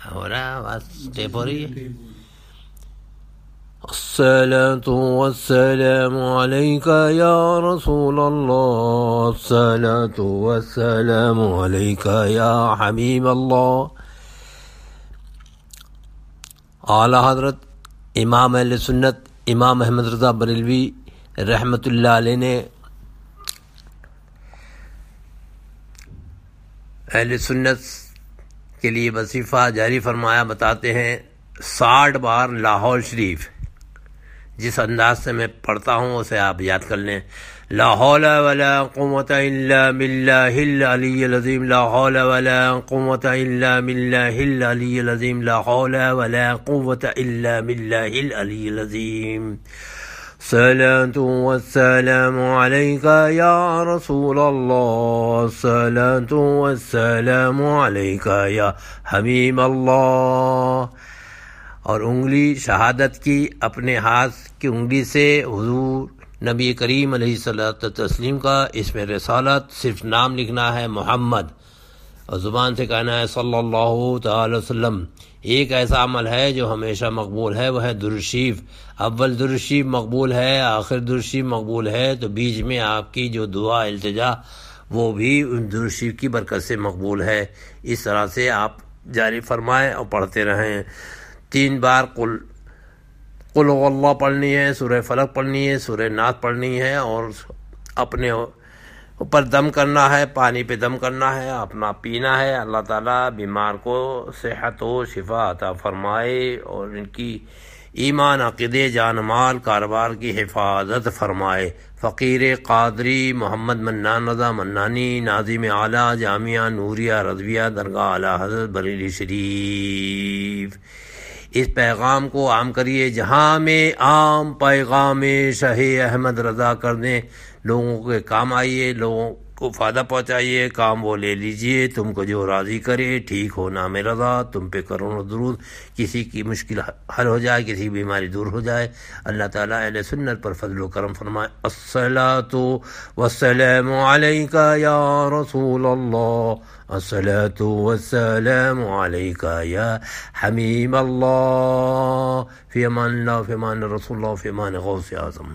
Tape ہو رہی ہے الصلاة والسلام عليك يا رسول الله الصلاة والسلام عليك يا حبيب الله اعلیٰ حضرت امام اہل سنت امام احمد رضا بریلوی رحمۃ اللہ علیہ نے اہل سنت کے لیے وظیفہ جاری فرمایا، بتاتے ہیں، ساٹھ بار لاہور شریف۔ جس انداز سے میں پڑھتا ہوں، اسے آپ یاد کر لیں۔ لا حول ولا قوت الا باللہ العلی العظیم، لا حول ولا قوت الا باللہ العلی العظیم، لا حول ولا قوت الا باللہ العلی العظیم۔ صلاة والسلام عليك يا رسول الله صلاة والسلام عليك يا حبيب الله اور انگلی شہادت کی اپنے ہاتھ کی انگلی سے حضور نبی کریم علیہ صلاۃ تسلیم کا اس میں رسالت صرف نام لکھنا ہے محمد اور زبان سے کہنا ہے صلی اللہ تعالی وسلم، ایک ایسا عمل ہے جو ہمیشہ مقبول ہے، وہ ہے درشیف۔ اول درشیف مقبول ہے، آخر درشیف مقبول ہے، تو بیچ میں آپ کی جو دعا، التجا، وہ بھی ان درشیف کی برکت سے مقبول ہے۔ اس طرح سے آپ جاری فرمائیں اور پڑھتے رہیں۔ تین بار قل قل اللہ پڑھنی ہے، سورہ فلق پڑھنی ہے، سورہ نعت پڑھنی ہے اور اپنے اوپر دم کرنا ہے، پانی پہ دم کرنا ہے، اپنا پینا ہے۔ اللہ تعالیٰ بیمار کو صحت و شفا عطا فرمائے اور ان کی ایمان عقید جان، مال، کاروبار کی حفاظت فرمائے۔ فقیر قادری محمد منان رضا منانی، ناظم اعلیٰ جامعہ نوریہ رضویہ درگاہ اعلیٰ حضرت بریلی شریف۔ اس پیغام کو عام کریے جہاں میں عام پیغام شہ احمد رضا کر دیں لوگوں کے کام آئیے، لوگوں کو فائدہ پہنچائیے، کام وہ لے لیجیے، تم کو جو راضی کرے، ٹھیک ہو نام رضا، تم پہ کروڑوں درود، کسی کی مشکل حل ہو جائے، کسی بیماری دور ہو جائے۔ اللہ تعالیٰ اہل سنت پر فضل و کرم فرمائے۔ السلاۃ وسلم علیکہ یا رسول اللہ۔ الصلاة والسلام علیکہ یا حمیم اللہ۔ فی امان اللہ، فی امان رسول اللہ، فی امان غوث اعظم۔